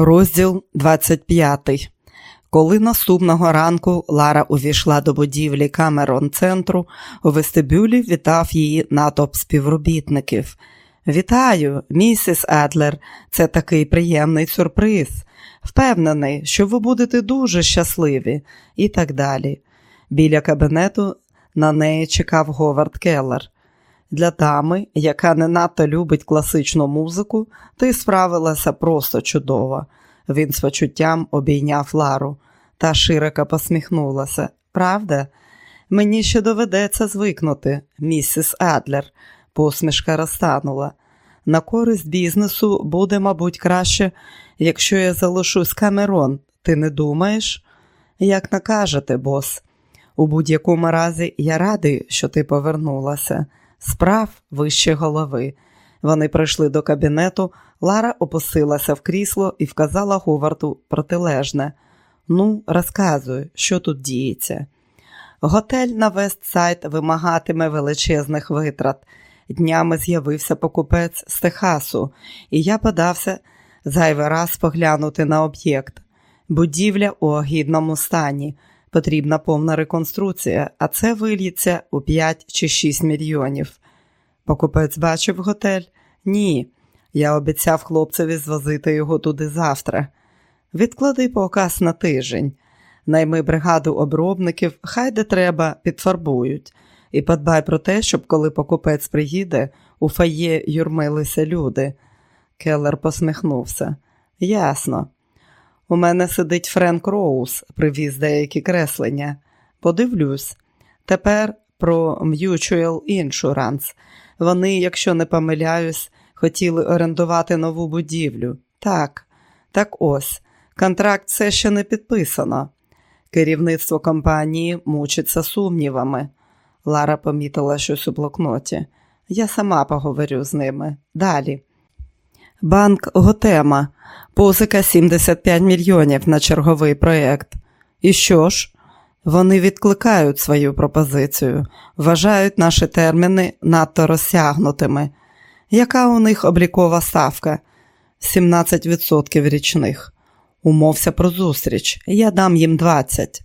Розділ 25. Коли наступного ранку Лара увійшла до будівлі Камерон центру, у вестибюлі вітав її натовп співробітників. Вітаю, місіс Адлер, це такий приємний сюрприз. Впевнений, що ви будете дуже щасливі, і так далі. Біля кабінету на неї чекав Говард Келлер. Для дами, яка не надто любить класичну музику, ти справилася просто чудово. Він з почуттям обійняв Лару та широко посміхнулася. Правда? Мені ще доведеться звикнути, місіс Адлер. Посмішка розтанула. На користь бізнесу буде, мабуть, краще, якщо я залишусь Камерон. Ти не думаєш? Як накажете, бос. У будь-якому разі я радий, що ти повернулася справ вище голови. Вони прийшли до кабінету, Лара опустилася в крісло і вказала Говарту протилежне. Ну, розказуй, що тут діється. Готель на Вестсайд вимагатиме величезних витрат. Днями з'явився покупець з Техасу, і я подався зайвий раз поглянути на об'єкт. Будівля у огідному стані. Потрібна повна реконструкція, а це вильється у 5 чи 6 мільйонів. Покупець бачив готель? Ні. Я обіцяв хлопцеві звозити його туди завтра. Відклади показ на тиждень. Найми бригаду обробників, хай де треба, підфарбують. І подбай про те, щоб коли покупець приїде, у фає юрмилися люди. Келлер посміхнувся. Ясно. У мене сидить Френк Роуз, привіз деякі креслення. Подивлюсь. Тепер про Mutual Insurance. Вони, якщо не помиляюсь, хотіли орендувати нову будівлю. Так, так ось, контракт все ще не підписано. Керівництво компанії мучиться сумнівами. Лара помітила щось у блокноті. Я сама поговорю з ними. Далі. Банк Готема, позика 75 мільйонів на черговий проєкт. І що ж? Вони відкликають свою пропозицію, вважають наші терміни надто розтягнутими. Яка у них облікова ставка? 17% річних. Умовся про зустріч. Я дам їм 20.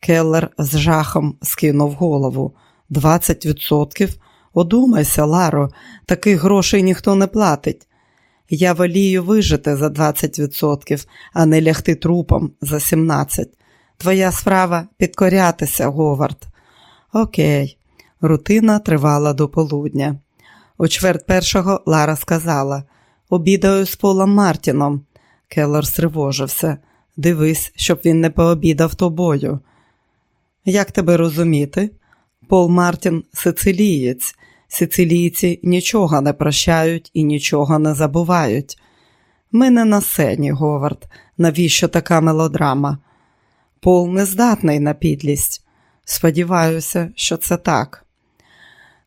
Келлер з жахом скинув голову. 20%? Одумайся, Ларо, таких грошей ніхто не платить. Я волію вижити за 20%, а не лягти трупом за 17%. Твоя справа підкорятися, Говард. Окей, рутина тривала до полудня. У чверть першого Лара сказала обідаю з Полом Мартіном. Келлер стривожився. Дивись, щоб він не пообідав тобою. Як тебе розуміти? Пол Мартін сицилієць. Сицилійці нічого не прощають і нічого не забувають. Ми не на сцені, Говард. Навіщо така мелодрама? Пол не здатний на підлість. Сподіваюся, що це так.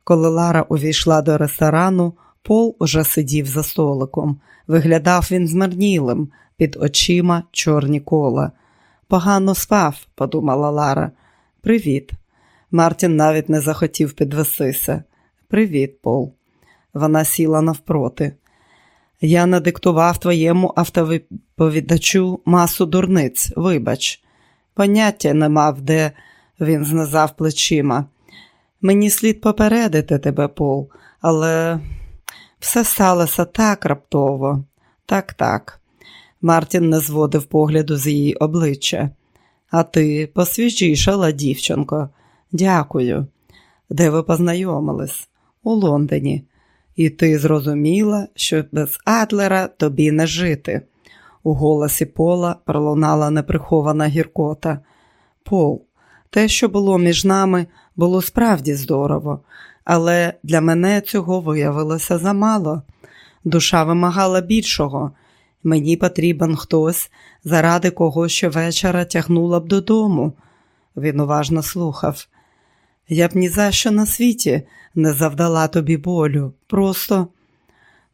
Коли Лара увійшла до ресторану, Пол уже сидів за столиком. Виглядав він змарнілим, під очима чорні кола. Погано спав, подумала Лара. Привіт. Мартін навіть не захотів підвестися. Привіт, Пол. Вона сіла навпроти. Я надиктував твоєму автоповідачу масу дурниць, вибач. Поняття не мав, де він знизав плечима. Мені слід попередити тебе, Пол, але все сталося так раптово. Так, так. Мартін не зводив погляду з її обличчя. А ти посвіжішала, дівчинко. Дякую. Де ви познайомились? У Лондоні. І ти зрозуміла, що без Адлера тобі не жити. У голосі Пола пролунала неприхована гіркота. Пол, те, що було між нами, було справді здорово, але для мене цього виявилося замало. Душа вимагала більшого. Мені потрібен хтось, заради кого щовечора тягнула б додому. Він уважно слухав. Я б ні за що на світі не завдала тобі болю. Просто,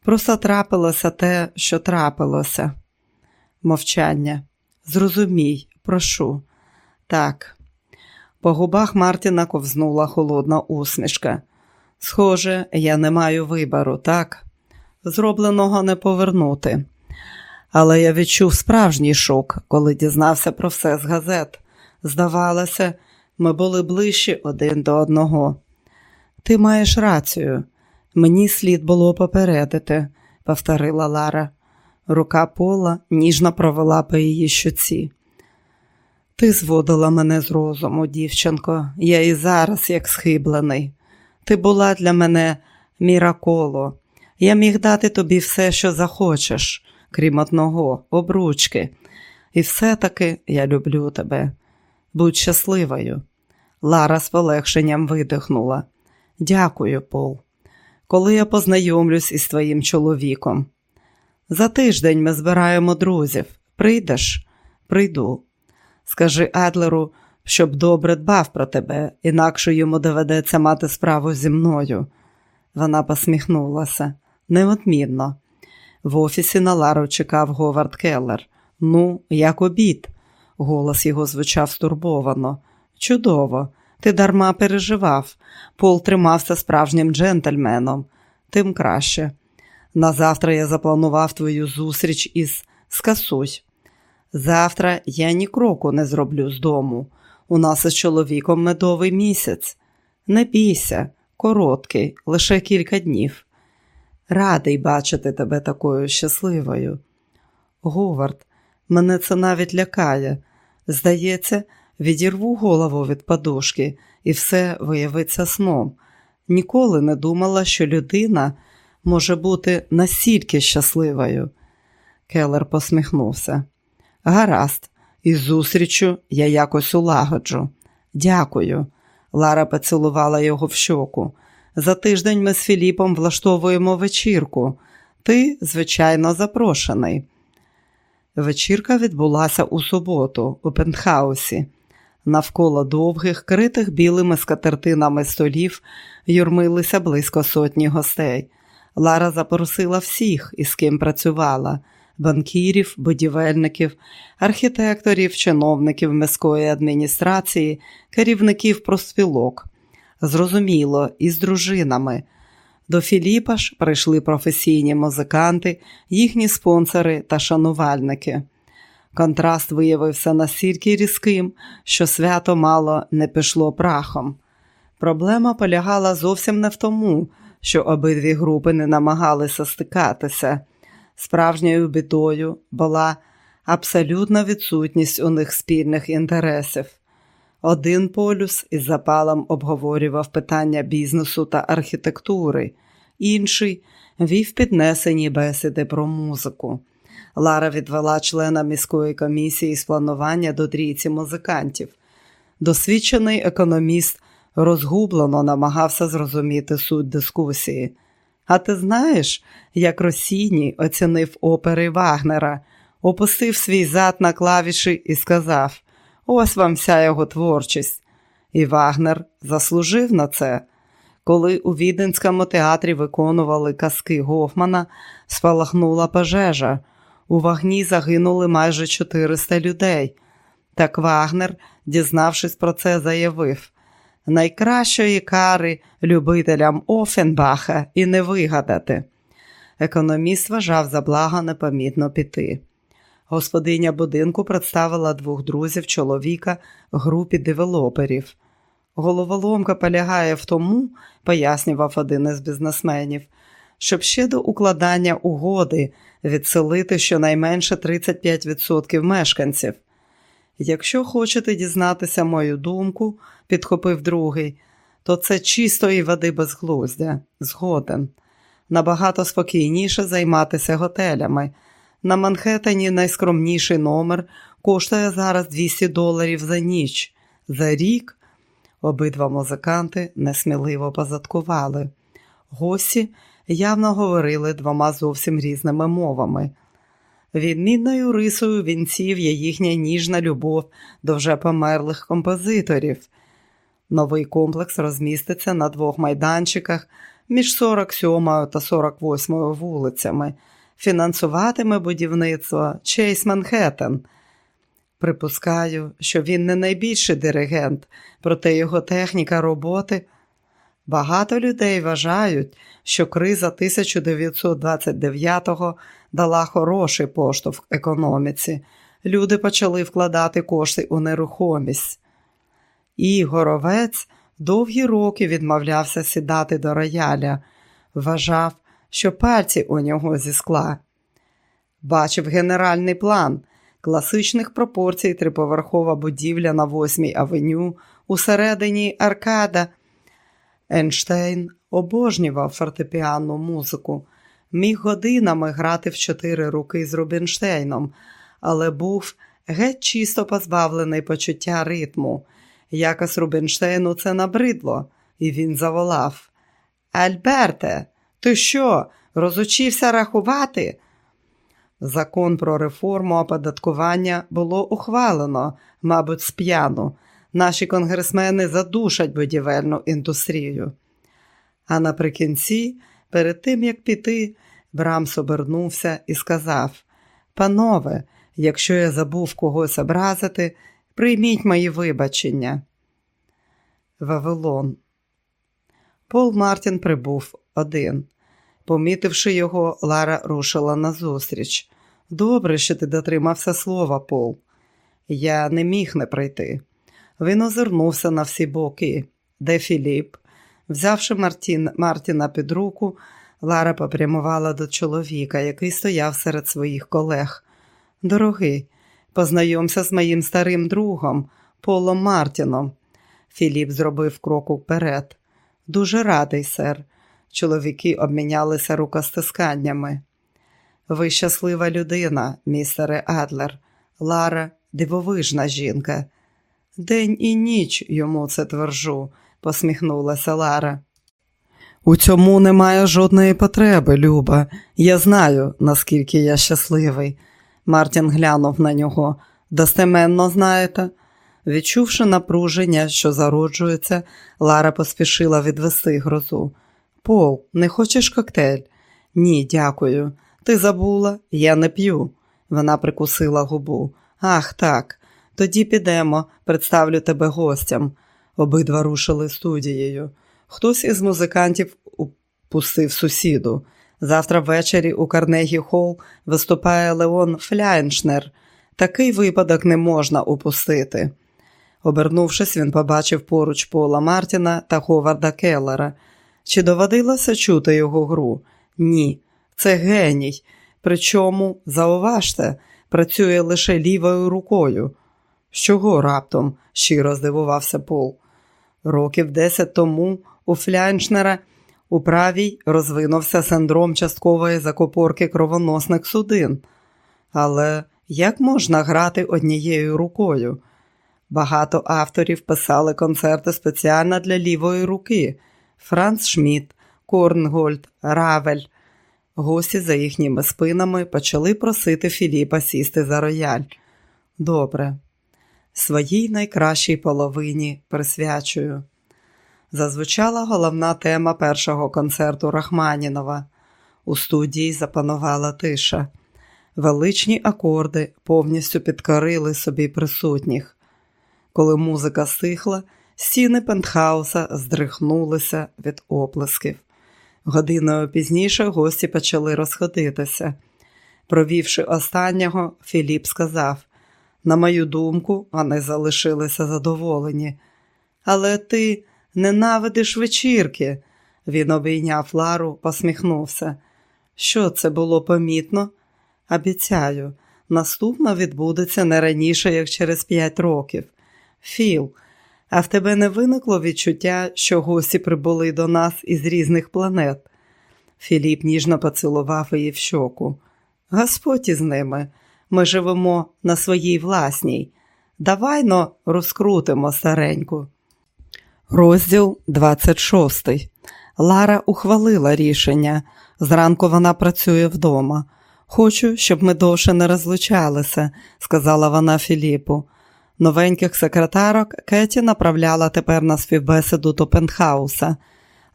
просто трапилося те, що трапилося. Мовчання. Зрозумій, прошу. Так. По губах Мартіна ковзнула холодна усмішка. Схоже, я не маю вибору, так? Зробленого не повернути. Але я відчув справжній шок, коли дізнався про все з газет. Здавалося, ми були ближчі один до одного. Ти маєш рацію, мені слід було попередити, повторила Лара. Рука пола ніжно провела по її щоці. Ти зводила мене з розуму, дівчинко, я і зараз як схиблений. Ти була для мене міраколо. Я міг дати тобі все, що захочеш, крім одного, обручки. І все-таки я люблю тебе. Будь щасливою. Лара з полегшенням видихнула. Дякую, Пол. Коли я познайомлюсь із твоїм чоловіком. За тиждень ми збираємо друзів. Прийдеш? Прийду. Скажи Адлеру, щоб добре дбав про тебе, інакше йому доведеться мати справу зі мною. Вона посміхнулася неодмінно. В офісі на Лару чекав Говард Келлер. Ну, як обід. Голос його звучав стурбовано. Чудово, ти дарма переживав. Пол тримався справжнім джентльменом, тим краще. На завтра я запланував твою зустріч із Скасуй. Завтра я ні кроку не зроблю з дому. У нас із чоловіком медовий місяць. Не бійся, короткий, лише кілька днів. Радий бачити тебе такою щасливою. Говард, мене це навіть лякає. Здається, відірву голову від подушки, і все виявиться сном. Ніколи не думала, що людина може бути настільки щасливою. Келлер посміхнувся. Гаразд, із зустрічю я якось улагоджу. Дякую. Лара поцілувала його в щоку. За тиждень ми з Філіпом влаштовуємо вечірку. Ти, звичайно, запрошений. Вечірка відбулася у суботу, у пентхаусі. Навколо довгих, критих білими скатертинами столів юрмилися близько сотні гостей. Лара запросила всіх, із ким працювала банкірів, будівельників, архітекторів, чиновників міської адміністрації, керівників проспілок. Зрозуміло, із дружинами. До Філіпа ж прийшли професійні музиканти, їхні спонсори та шанувальники. Контраст виявився настільки різким, що свято мало не пішло прахом. Проблема полягала зовсім не в тому, що обидві групи не намагалися стикатися. Справжньою бідою була абсолютна відсутність у них спільних інтересів. Один полюс із запалом обговорював питання бізнесу та архітектури, інший вів піднесені бесіди про музику. Лара відвела члена міської комісії з планування до трійці музикантів. Досвідчений економіст розгублено намагався зрозуміти суть дискусії. А ти знаєш, як Росіні оцінив опери Вагнера, опустив свій зад на клавіші і сказав: Ось вам вся його творчість. І Вагнер заслужив на це. Коли у Віденському театрі виконували казки Гофмана, спалахнула пожежа. У вагні загинули майже 400 людей. Так Вагнер, дізнавшись про це, заявив: найкращої кари любителям Офенбаха і не вигадати. Економіст вважав за благо непомітно піти. Господиня будинку представила двох друзів чоловіка групі девелоперів. Головоломка полягає в тому, пояснював один із бізнесменів, щоб ще до укладання угоди відселити щонайменше 35% мешканців. Якщо хочете дізнатися мою думку, підхопив другий, то це чистої води безглуздя, згоден. Набагато спокійніше займатися готелями. На Манхеттені найскромніший номер коштує зараз 200 доларів за ніч. За рік обидва музиканти несміливо позадкували. Гості явно говорили двома зовсім різними мовами. Відмінною рисою вінців є їхня ніжна любов до вже померлих композиторів. Новий комплекс розміститься на двох майданчиках між 47 та 48 вулицями. Фінансуватиме будівництво Чейс Манхеттен. Припускаю, що він не найбільший диригент, проте його техніка роботи Багато людей вважають, що криза 1929-го дала хороший поштовх економіці. Люди почали вкладати кошти у нерухомість. І горовець довгі роки відмовлявся сідати до рояля, вважав, що пальці у нього зі скла. Бачив генеральний план класичних пропорцій триповерхова будівля на 8-й авеню, усередині аркада. Ейнштейн обожнював фортепіанну музику, міг годинами грати в чотири руки з Рубінштейном, але був геть чисто позбавлений почуття ритму. Якось Рубінштейну це набридло, і він заволав Альберте, ти що, розучився рахувати? Закон про реформу оподаткування було ухвалено, мабуть, сп'яну. Наші конгресмени задушать будівельну індустрію. А наприкінці, перед тим як піти, Брамс обернувся і сказав: Панове, якщо я забув когось образити, прийміть мої вибачення. Вавилон. Пол Мартін прибув один. Помітивши його, Лара рушила назустріч. Добре, що ти дотримався слова, Пол. Я не міг не прийти. Він озирнувся на всі боки. Де Філіп? Взявши Мартін, Мартіна під руку, Лара попрямувала до чоловіка, який стояв серед своїх колег. Дорогий, познайомся з моїм старим другом, Полом Мартіном. Філіп зробив крок уперед. Дуже радий, сер. Чоловіки обмінялися рукостисканнями. Ви щаслива людина, містере Адлер. Лара дивовижна жінка. День і ніч йому це твержу, посміхнулася Лара. У цьому немає жодної потреби, Люба. Я знаю, наскільки я щасливий. Мартін глянув на нього. Достеменно знаєте. Відчувши напруження, що зароджується, Лара поспішила відвести грозу. Пол, не хочеш коктейль? Ні, дякую. Ти забула, я не п'ю. Вона прикусила губу. Ах, так. Тоді підемо, представлю тебе гостям. Обидва рушили студією. Хтось із музикантів упустив сусіду. Завтра ввечері у Карнегі Холл виступає Леон Фляйншнер. Такий випадок не можна упустити. Обернувшись, він побачив поруч Пола Мартіна та Ховарда Келлера. Чи доводилося чути його гру? Ні, це геній. Причому, зауважте, працює лише лівою рукою. З чого раптом? щиро здивувався Пол. Років десять тому у Фляйншнера у правій розвинувся синдром часткової закопорки кровоносних судин. Але як можна грати однією рукою? Багато авторів писали концерти спеціально для лівої руки: Франц Шмідт, Корнгольд, Равель. Гості за їхніми спинами почали просити Філіпа сісти за рояль. Добре, своїй найкращій половині присвячую. Зазвучала головна тема першого концерту Рахманінова. У студії запанувала тиша. Величні акорди повністю підкорили собі присутніх. Коли музика стихла, стіни пентхауса здрихнулися від оплесків. Годиною пізніше гості почали розходитися. Провівши останнього, Філіп сказав: на мою думку, вони залишилися задоволені. Але ти ненавидиш вечірки. Він обійняв Лару, посміхнувся. Що це було помітно? Обіцяю, наступна відбудеться не раніше, як через п'ять років. Філ, а в тебе не виникло відчуття, що гості прибули до нас із різних планет? Філіп ніжно поцілував її в щоку. Господь із ними, ми живемо на своїй власній. Давай но розкрутимо стареньку. Розділ 26. Лара ухвалила рішення. Зранку вона працює вдома. Хочу, щоб ми довше не розлучалися, сказала вона Філіпу. Новеньких секретарок Кеті направляла тепер на співбесіду до пентхауса.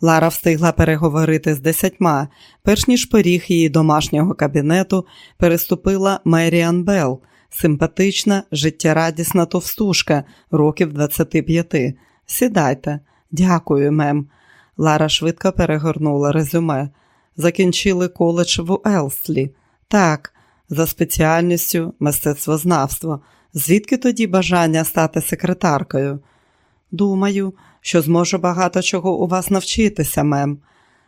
Лара встигла переговорити з десятьма, перш ніж поріг її домашнього кабінету переступила Меріан Белл, симпатична, життєрадісна товстушка, років 25. Сідайте, дякую, мем. Лара швидко перегорнула резюме. Закінчили коледж в Елслі. Так, за спеціальністю мистецтвознавство. Звідки тоді бажання стати секретаркою? Думаю, що зможу багато чого у вас навчитися, мем.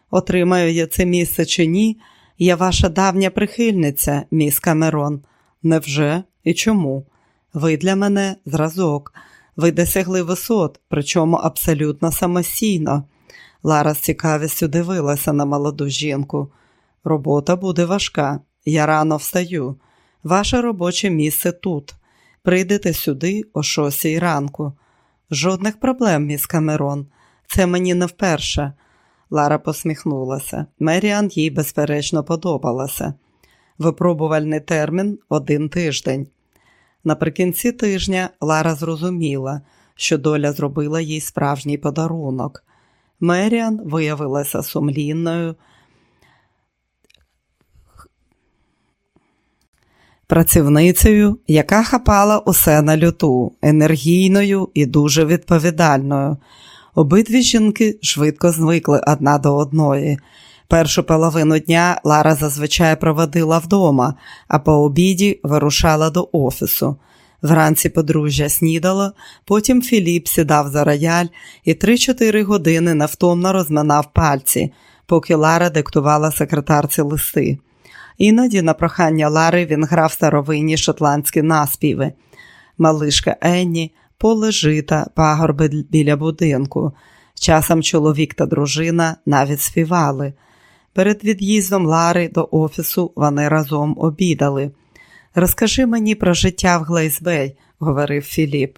Отримаю я це місце чи ні, я ваша давня прихильниця, міс Камерон. Невже і чому? Ви для мене зразок. Ви досягли висот, причому абсолютно самостійно. Лара з цікавістю дивилася на молоду жінку. Робота буде важка. Я рано встаю. Ваше робоче місце тут. Прийдете сюди о шостій ранку. Жодних проблем, міс Камерон. Це мені не вперше. Лара посміхнулася. Меріан їй, безперечно, подобалася. Випробувальний термін один тиждень. Наприкінці тижня Лара зрозуміла, що доля зробила їй справжній подарунок. Меріан виявилася сумлінною, працівницею, яка хапала усе на люту, енергійною і дуже відповідальною. Обидві жінки швидко звикли одна до одної. Першу половину дня Лара зазвичай проводила вдома, а по обіді вирушала до офісу. Вранці подружжя снідало, потім Філіп сідав за рояль і 3-4 години невтомно розминав пальці, поки Лара диктувала секретарці листи. Іноді, на прохання Лари, він грав старовинні шотландські наспіви. Малишка Енні, поле жита, пагорби біля будинку. Часом чоловік та дружина навіть співали. Перед від'їздом Лари до офісу вони разом обідали. Розкажи мені про життя в Глейсбей, говорив Філіп.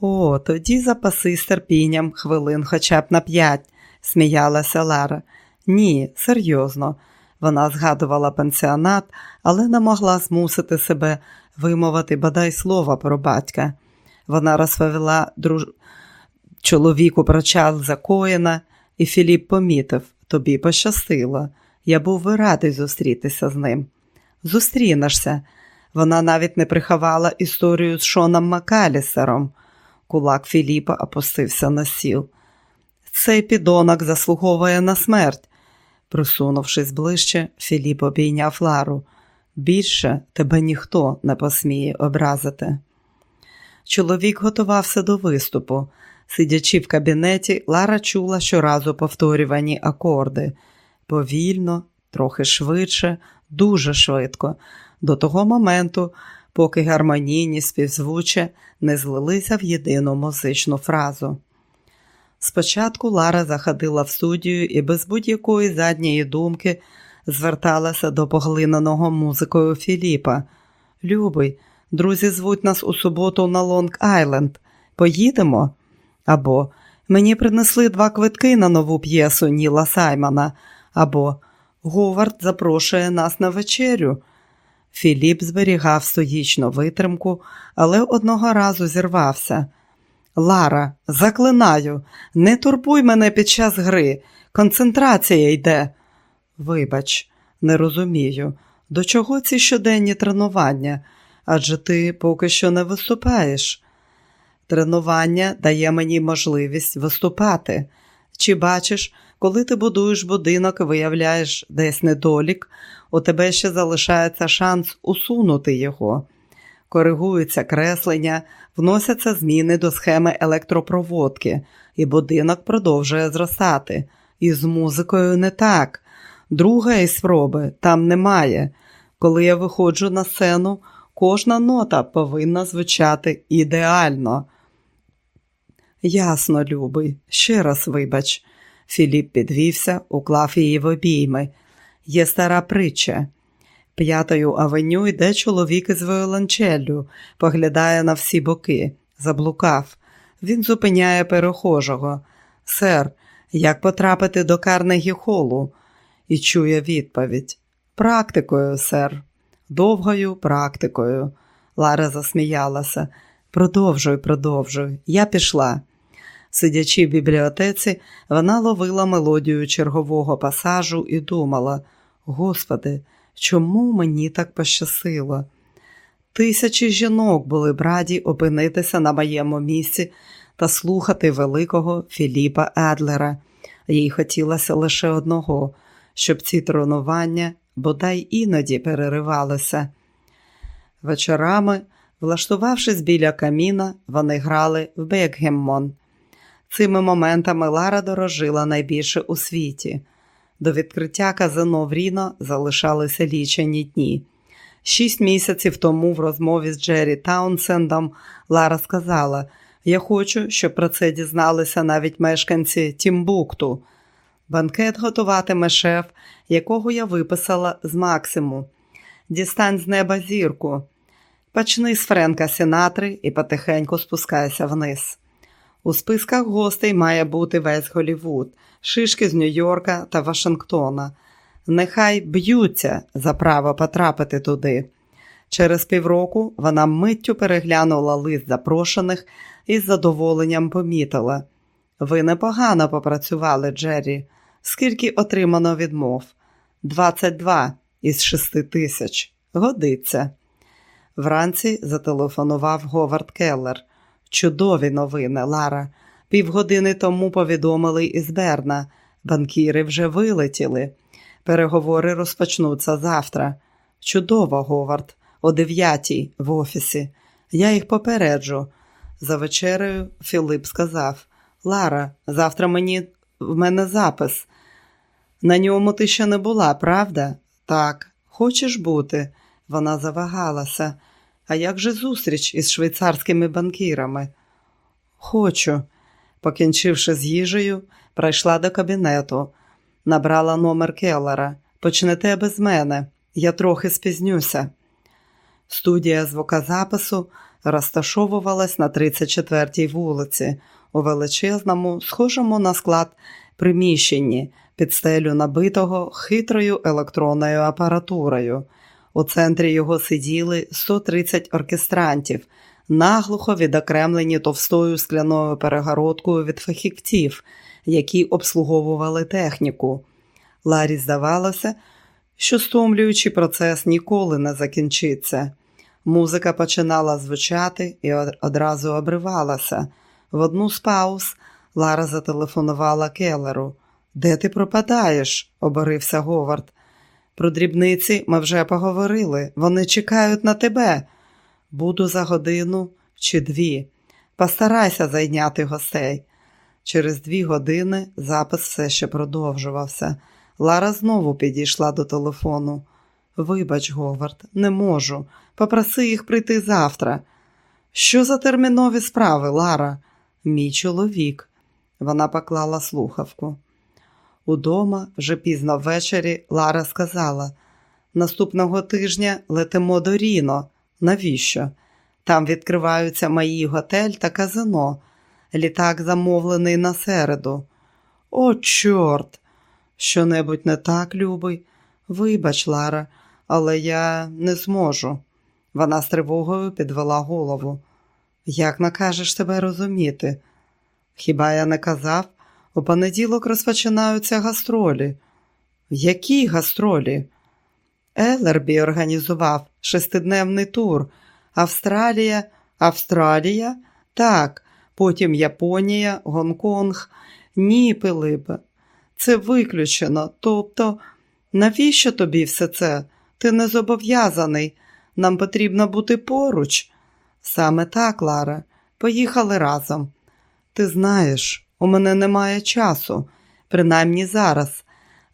О, тоді запаси з терпінням хвилин хоча б на п'ять, сміялася Лара. Ні, серйозно. Вона згадувала пенсіонат, але не могла змусити себе вимовити бодай слова про батька. Вона розповіла друж... чоловіку про Чарльза Коїна, і Філіп помітив тобі пощастило. Я був би радий зустрітися з ним. Зустрінешся. Вона навіть не приховала історію з Шоном Макалісером. Кулак Філіпа опустився на сіл. Цей підонок заслуговує на смерть. Присунувшись ближче, Філіп обійняв Лару. Більше тебе ніхто не посміє образити. Чоловік готувався до виступу. Сидячи в кабінеті, Лара чула щоразу повторювані акорди повільно, трохи швидше, дуже швидко, до того моменту, поки гармонійні співзвуччя не злилися в єдину музичну фразу. Спочатку Лара заходила в студію і без будь-якої задньої думки зверталася до поглиненого музикою Філіпа. Любий, друзі звуть нас у суботу на Лонг Айленд. Поїдемо? Або Мені принесли два квитки на нову п'єсу Ніла Саймона. Або Говард запрошує нас на вечерю. Філіп зберігав стоїчну витримку, але одного разу зірвався. Лара, заклинаю, не турбуй мене під час гри. Концентрація йде. Вибач, не розумію, до чого ці щоденні тренування? Адже ти поки що не виступаєш. Тренування дає мені можливість виступати. Чи бачиш, коли ти будуєш будинок і виявляєш десь недолік, у тебе ще залишається шанс усунути його. Коригуються креслення, вносяться зміни до схеми електропроводки, і будинок продовжує зростати. І з музикою не так. Другої спроби там немає. Коли я виходжу на сцену, кожна нота повинна звучати ідеально. Ясно, любий, ще раз вибач. Філіп підвівся, уклав її в обійми. Є стара притча. П'ятою авеню йде чоловік із віолончеллю, поглядає на всі боки, заблукав. Він зупиняє перехожого. Сер, як потрапити до Карнегі холу? І чує відповідь. Практикою, сер, довгою практикою. Лара засміялася. Продовжуй, продовжуй, я пішла. Сидячи в бібліотеці, вона ловила мелодію чергового пасажу і думала: Господи, чому мені так пощасило? Тисячі жінок були б раді опинитися на моєму місці та слухати великого Філіпа Едлера. Їй хотілося лише одного, щоб ці тренування бодай іноді переривалися. Вечорами, влаштувавшись біля каміна, вони грали в Бекгеммон. Цими моментами Лара дорожила найбільше у світі. До відкриття казино в Ріно залишалися лічені дні. Шість місяців тому в розмові з Джері Таунсендом Лара сказала: Я хочу, щоб про це дізналися навіть мешканці Тімбукту. Банкет готуватиме шеф, якого я виписала з Максиму. Дістань з неба зірку. Почни з Френка Сінатри і потихеньку спускайся вниз. У списках гостей має бути весь Голівуд, шишки з Нью-Йорка та Вашингтона. Нехай б'ються за право потрапити туди. Через півроку вона миттю переглянула лист запрошених і з задоволенням помітила. Ви непогано попрацювали, Джері. Скільки отримано відмов? 22 із 6 тисяч. Годиться. Вранці зателефонував Говард Келлер. Чудові новини, Лара. Півгодини тому повідомили із Берна. Банкіри вже вилетіли. Переговори розпочнуться завтра. Чудово, Говард, о дев'ятій в офісі. Я їх попереджу. За вечерею Філип сказав: Лара, завтра мені в мене запис. На ньому ти ще не була, правда? Так, хочеш бути? Вона завагалася. А як же зустріч із швейцарськими банкірами? Хочу. Покінчивши з їжею, прийшла до кабінету, набрала номер Келлера. Почнете без мене, я трохи спізнюся. Студія звукозапису розташовувалась на 34-й вулиці, у величезному, схожому на склад приміщенні, під стелю набитого хитрою електронною апаратурою. У центрі його сиділи 130 оркестрантів, наглухо відокремлені товстою скляною перегородкою від фахівців, які обслуговували техніку. Ларі здавалося, що стомлюючий процес ніколи не закінчиться. Музика починала звучати і одразу обривалася. В одну з пауз Лара зателефонувала Келлеру. Де ти пропадаєш? оборився Говард. Про дрібниці ми вже поговорили. Вони чекають на тебе. Буду за годину чи дві. Постарайся зайняти гостей. Через дві години запис все ще продовжувався. Лара знову підійшла до телефону. Вибач, Говард, не можу. Попроси їх прийти завтра. Що за термінові справи, Лара? Мій чоловік. Вона поклала слухавку. Удома, вже пізно ввечері, Лара сказала: наступного тижня летимо до Ріно. Навіщо? Там відкриваються мої готель та казино. Літак замовлений на середу. О, чорт! Що-небудь не так, любий? Вибач, Лара, але я не зможу. Вона з тривогою підвела голову. Як накажеш тебе розуміти? Хіба я не казав? У понеділок розпочинаються гастролі. Які гастролі? Елербі організував шестидневний тур. Австралія, Австралія? Так, потім Японія, Гонконг. Ні, Пилипе, це виключено. Тобто, навіщо тобі все це? Ти не зобов'язаний. Нам потрібно бути поруч. Саме так, Лара, поїхали разом. Ти знаєш, у мене немає часу, принаймні зараз.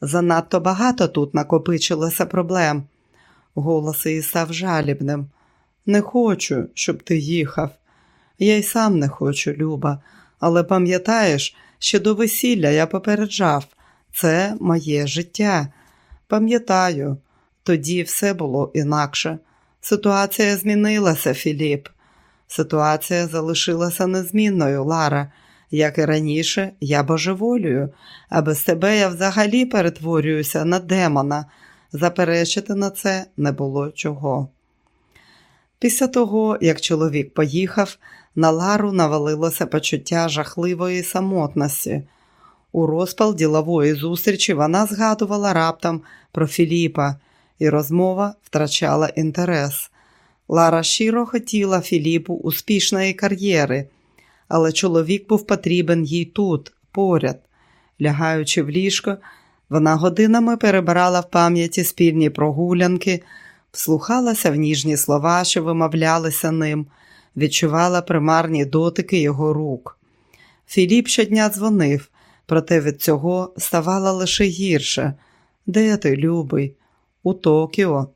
Занадто багато тут накопичилося проблем. Голос її став жалібним. Не хочу, щоб ти їхав. Я й сам не хочу, Люба, але пам'ятаєш, ще до весілля я попереджав це моє життя. Пам'ятаю, тоді все було інакше. Ситуація змінилася, Філіп. Ситуація залишилася незмінною, Лара. Як і раніше, я божеволюю, а без тебе я взагалі перетворююся на демона. Заперечити на це не було чого. Після того, як чоловік поїхав, на Лару навалилося почуття жахливої самотності. У розпал ділової зустрічі вона згадувала раптом про Філіпа, і розмова втрачала інтерес. Лара щиро хотіла Філіпу успішної кар'єри, але чоловік був потрібен їй тут, поряд. Лягаючи в ліжко, вона годинами перебирала в пам'яті спільні прогулянки, вслухалася в ніжні слова, що вимовлялися ним, відчувала примарні дотики його рук. Філіп щодня дзвонив, проте від цього ставало лише гірше. Де ти, любий? У Токіо.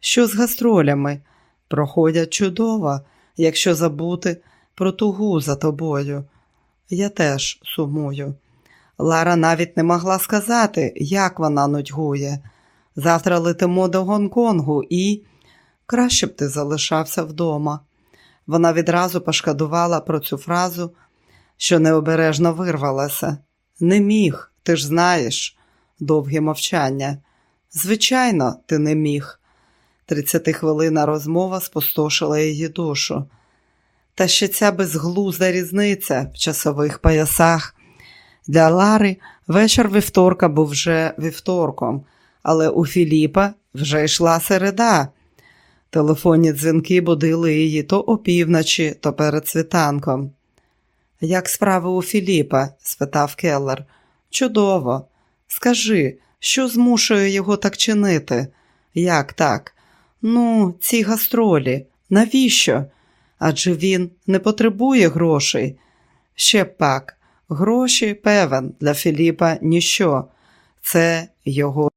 Що з гастролями? Проходять чудово, якщо забути про тугу за тобою. Я теж сумую. Лара навіть не могла сказати, як вона нудьгує. Завтра летимо до Гонконгу і краще б ти залишався вдома. Вона відразу пошкодувала про цю фразу, що необережно вирвалася. Не міг, ти ж знаєш, довге мовчання. Звичайно, ти не міг. Тридцятихвилинна розмова спустошила її душу. Та ще ця безглузда різниця в часових поясах. Для Лари вечір вівторка був вже вівторком, але у Філіпа вже йшла середа. Телефонні дзвінки будили її то опівночі, то перед світанком. Як справи у Філіпа? спитав Келлер. Чудово. Скажи, що змушує його так чинити? Як так? Ну, ці гастролі. Навіщо? Адже він не потребує грошей. Ще пак, гроші певен для Філіпа ніщо. Це його